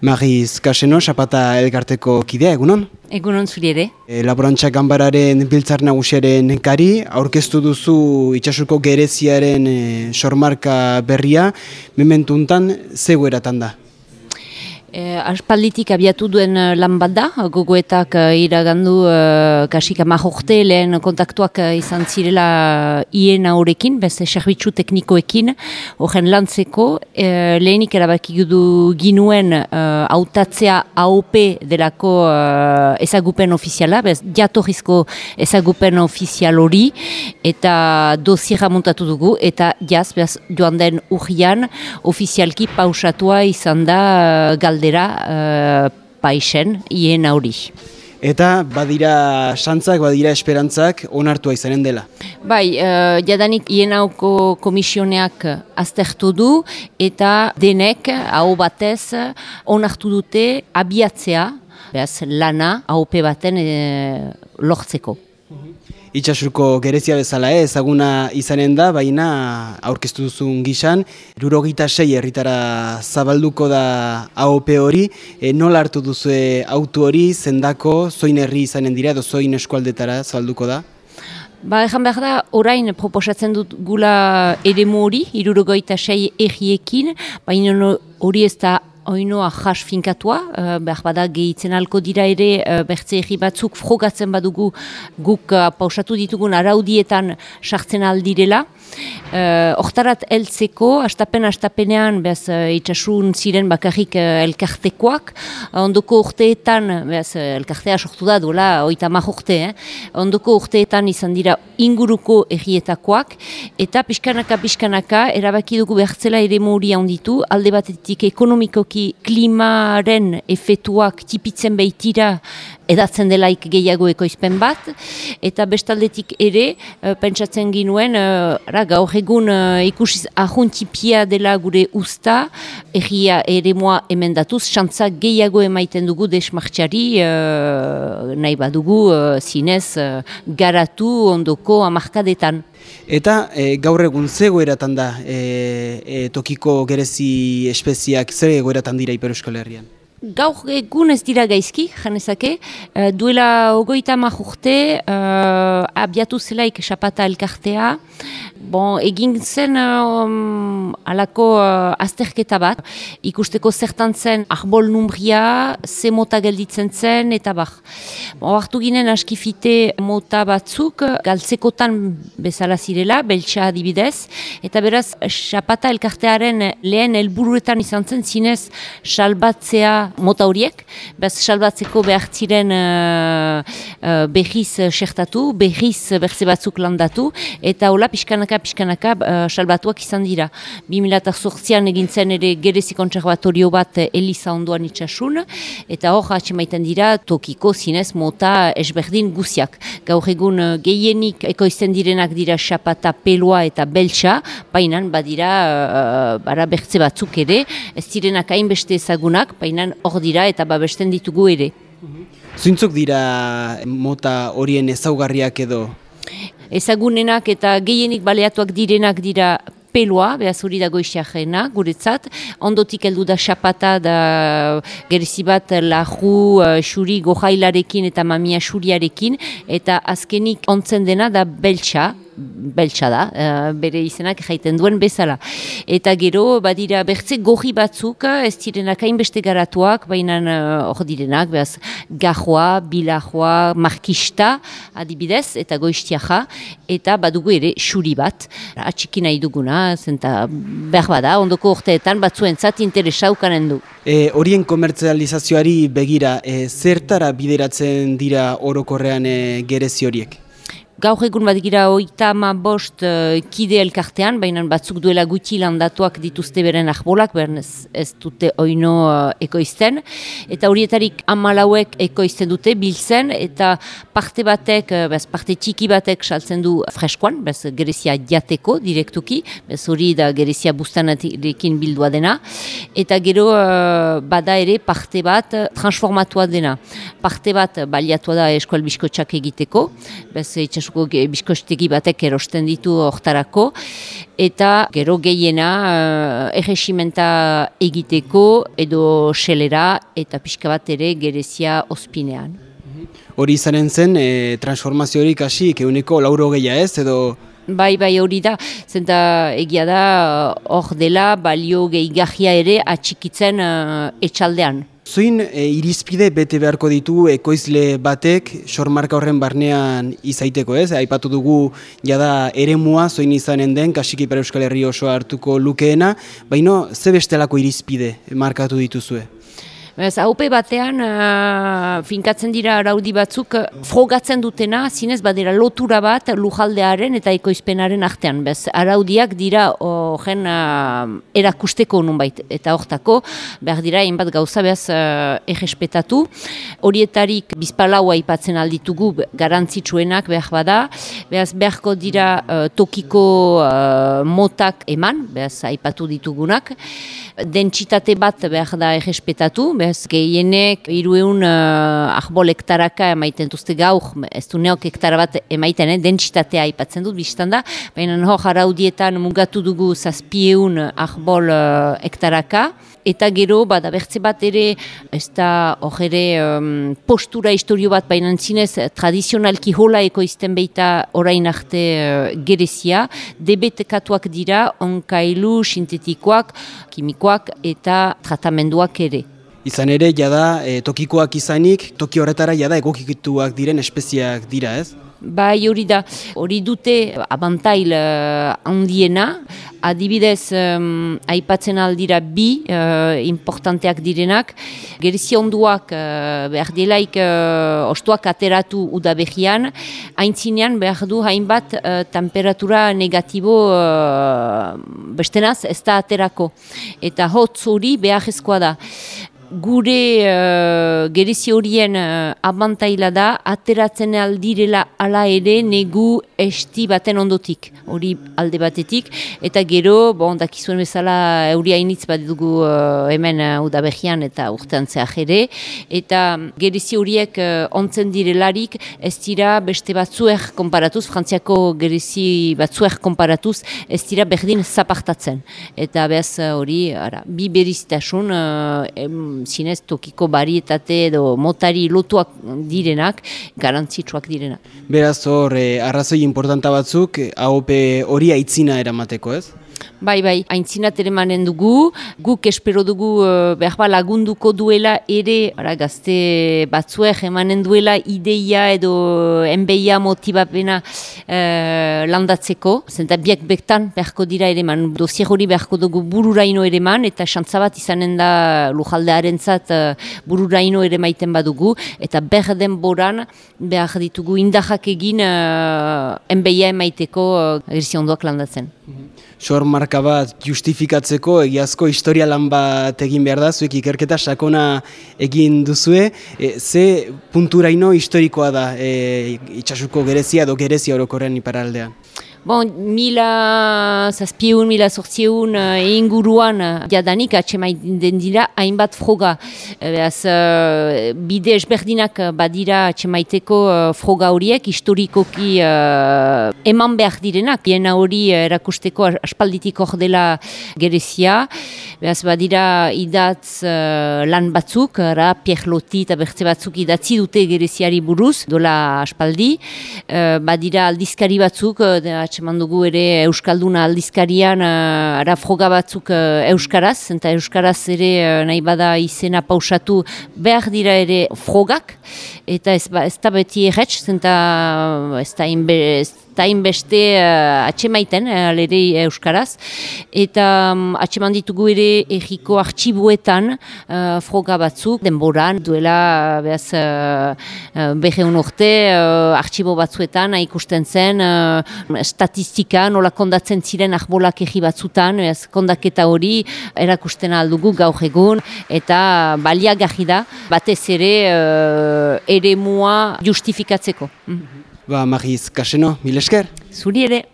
Mariz Kaseno, Zapata Elgarteko kidea, egunon? Egunon zuri ere. E, Laborantza Gambararen biltzar nagusiaren kari, aurkeztu duzu itxasuko gereziaren e, sormarka berria, mementuntan zegoeratan da? E, aspalditik abiatu duen eh, lan bat da, gogoetak uh, iragandu uh, kasik amahorte lehen kontaktuak izan zirela ien horrekin, beste serbitzu teknikoekin, horren lantzeko, uh, lehenik erabaki du ginuen uh, autatzea AOP delako uh, ezagupen ofiziala, bez jatorrizko ezagupen ofizial hori, eta dozira montatu dugu, eta jaz, bez joan den urrian, ofizialki pausatua izan da uh, galdera uh, paisen hien auri. Eta badira santzak, badira esperantzak onartua izanen dela. Bai, uh, jadanik hien hauko komisioneak aztertu du eta denek hau batez onartu dute abiatzea, behaz lana, haupe baten e, lortzeko. Itxasuko gerezia bezala eh, ezaguna izanen da, baina aurkeztu duzun gizan, rurogita sei herritara zabalduko da AOP hori, e, nola hartu duzu auto hori, zendako, zoin herri izanen dira, edo zoin eskualdetara zabalduko da? Ba, ezan behar da, orain proposatzen dut gula eremu hori, irurogoita sei erriekin, baina hori ez da oinoa jas finkatua, uh, behar bada gehitzen alko dira ere uh, bertze egi batzuk frogatzen badugu guk uh, pausatu ditugun araudietan sartzen aldirela. Uh, Hortarat heltzeko, astapen astapenean, behaz, uh, itxasun ziren bakarrik uh, elkartekoak, ondoko urteetan, behaz, elkartea sortu da duela, oita urte, eh? ondoko urteetan izan dira inguruko egietakoak, eta pixkanaka, pixkanaka, erabaki dugu behartzela ere mori handitu, alde batetik ekonomikoki klimaren efetuak tipitzen behitira edatzen delaik gehiago ekoizpen bat, eta bestaldetik ere, uh, pentsatzen ginuen, uh, gaur egun uh, ikusiz ahuntipia dela gure usta, egia ere moa emendatuz, xantza gehiago emaiten dugu desmartxari, uh, nahi badugu uh, zinez garatu ondoko amarkadetan. Eta gaur egun ze goeratan da e, tokiko gerezi espeziak zer goeratan dira Iper Euskal Herrian? Gaur egun ez dira gaizki, janezake, uh, duela ogoita urte uh, abiatu zelaik esapata elkartea, bon, egin zen um, alako uh, azterketa bat, ikusteko zertan zen arbol numbria, ze mota gelditzen zen, eta bar. Bon, hartu ginen askifite mota batzuk, galtzekotan bezala zirela, beltsa adibidez, eta beraz, esapata elkartearen lehen helburuetan izan zen zinez salbatzea mota horiek, bez salbatzeko behar ziren uh, uh, behiz sertatu, behiz berze batzuk landatu, eta hola pixkanaka, pixkanaka uh, salbatuak izan dira. 2008an egintzen ere gerezi kontserbatorio bat Eliza ondoan itxasun, eta hor hatxe maiten dira tokiko zinez mota esberdin guziak. Gaur egun uh, gehienik ekoizten direnak dira xapata peloa eta beltsa, bainan badira uh, bara bertze batzuk ere, ez direnak hainbeste ezagunak, bainan hor dira eta babesten ditugu ere. Zuntzuk dira mota horien ezaugarriak edo? Ezagunenak eta gehienik baleatuak direnak dira peloa, behaz hori dago isiagena, guretzat. Ondotik heldu da xapata da gerizibat lahu, uh, xuri, gojailarekin eta mamia xuriarekin. Eta azkenik ontzen dena da beltsa, beltsa da, uh, bere izenak jaiten duen bezala. Eta gero, badira, bertze gohi batzuk, ez direnak hainbeste garatuak, baina uh, hor direnak, behaz, gajoa, bilajoa, markista, adibidez, eta goiztiaja, eta badugu ere xuri bat, atxiki nahi duguna, zenta behar bada, ondoko urteetan batzuen zat interesaukanen du. E, horien komertzializazioari begira, e, zertara bideratzen dira orokorrean e, gerezi horiek? Gaur egun bat gira oita ama bost uh, kide elkartean, baina batzuk duela gutxi landatuak dituzte beren ahbolak, beren ez, ez dute oino uh, ekoizten. Eta horietarik amalauek ekoizten dute, biltzen, eta parte batek, uh, bez, parte txiki batek saltzen du freskoan, bez, gerezia jateko direktuki, bez hori da gerezia bustanarekin bildua dena. Eta gero uh, bada ere parte bat transformatua dena. Parte bat baliatua da eskual biskotxak egiteko, bez, itxasuko bizkostegi batek erosten ditu hortarako, eta gero gehiena uh, egesimenta egiteko edo selera eta pixka bat ere gerezia ospinean. Hori izanen zen, e, transformazio hori kasik, euneko lauro gehia ez, edo Bai, bai hori da, zenta egia da hor dela balio gehiagia ere atxikitzen uh, etxaldean. Zuin e, irizpide bete beharko ditu ekoizle batek sormarka horren barnean izaiteko ez? Aipatu dugu jada ere mua zoin izanen den, kasiki para Euskal Herri oso hartuko lukeena, baino ze bestelako irizpide markatu dituzue? Bez, haupe batean, uh, finkatzen dira araudi batzuk, frogatzen dutena, zinez badira lotura bat lujaldearen eta ekoizpenaren artean. Bez, araudiak dira horren uh, erakusteko nunbait, eta hortako, behar dira, inbat gauza behaz uh, egespetatu. Horietarik bizpalaua ipatzen alditugu garantzitsuenak behar bada, behaz beharko dira tokiko motak eman, behaz aipatu ditugunak, dentsitate bat behar da egespetatu, ez gehienek irueun uh, ahbol hektaraka emaiten duzte gaur, ez du neok hektara bat emaiten, eh, dentsitatea aipatzen dut biztan da, baina hor haraudietan mugatu dugu zazpieun ahbol uh, hektaraka, eta gero, bada bat ere, ez da hor ere um, postura historio bat baina zinez tradizionalki hola ekoizten beita orain arte uh, gerezia, debetekatuak dira onkailu, sintetikoak, kimikoak eta tratamenduak ere. Izan ere, jada, e, tokikoak izanik, toki horretara jada egokikituak diren espeziak dira, ez? Bai, hori da, hori dute abantail uh, handiena, adibidez um, aipatzen aldira bi uh, importanteak direnak, gerizi onduak uh, behar delaik uh, ostuak ateratu udabegian, haintzinean behar du hainbat uh, temperatura negatibo uh, bestenaz ez da aterako. Eta hotz hori behar da gure uh, gerezi horien uh, abantaila da, ateratzen aldirela ala ere negu esti baten ondotik, hori alde batetik, eta gero, bon, dakizuen bezala euria initz bat dugu uh, hemen uh, udabegian eta urtean zehar ere, eta gerezi horiek uh, ontzen direlarik, ez dira beste batzuek konparatuz, frantziako gerezi batzuek konparatuz, ez dira berdin zapartatzen. Eta behaz hori, ara, bi berizitasun, uh, zinez tokiko barietate edo motari lotuak direnak, garantzitsuak direnak. Beraz hor, eh, arrazoi importanta batzuk, AOP hori aitzina eramateko ez? Bai, bai, haintzinat ere manen dugu, guk espero dugu uh, behar ba lagunduko duela ere, ara, gazte batzuek emanen duela ideia edo enbeia motibapena uh, landatzeko, zenta biak bektan beharko dira ere man, dosier hori beharko dugu bururaino ere man, eta xantzabat izanen da lujaldearen zat bururaino ere maiten badugu, eta behar den boran behar ditugu indahak egin uh, enbeia emaiteko uh, landatzen. Sor marka bat justifikatzeko egiazko historia lan bat egin behar da, zuek ikerketa sakona egin duzue, e, ze punturaino historikoa da e, itxasuko gerezia edo gerezia orokorren iparaldean? Bon, mila zazpieun, mila sortzieun uh, inguruan uh, jadanik den dira hainbat froga. Eh, beaz, uh, bide esberdinak badira atxemaiteko uh, froga horiek, historikoki uh, eman behar direnak. Biena hori erakusteko aspalditik hor dela gerezia. Beaz, badira idatz lan batzuk, ra, Loti eta bertze batzuk idatzi dute gereziari buruz, dola aspaldi. Uh, badira aldizkari batzuk, uh, atseman dugu ere Euskalduna aldizkarian uh, ara froga batzuk uh, Euskaraz, eta Euskaraz ere uh, nahi bada izena pausatu behar dira ere frogak, eta ez, ba, ez da beti erretz, eta ez da inbe, eta inbeste uh, atxemaiten, uh, Euskaraz, eta um, atxeman ditugu ere egiko artxibuetan uh, froga batzuk, denboran, duela behaz uh, behe unorte, uh, artxibo batzuetan ikusten zen, uh, statistika nola kondatzen ziren ahbolak egi batzutan, behaz kondaketa hori erakusten aldugu gaur egun, eta baliagarri da, batez ere uh, ere mua justifikatzeko. Mm. Ba, Mariz Kaseno, mil esker? Zuri ere.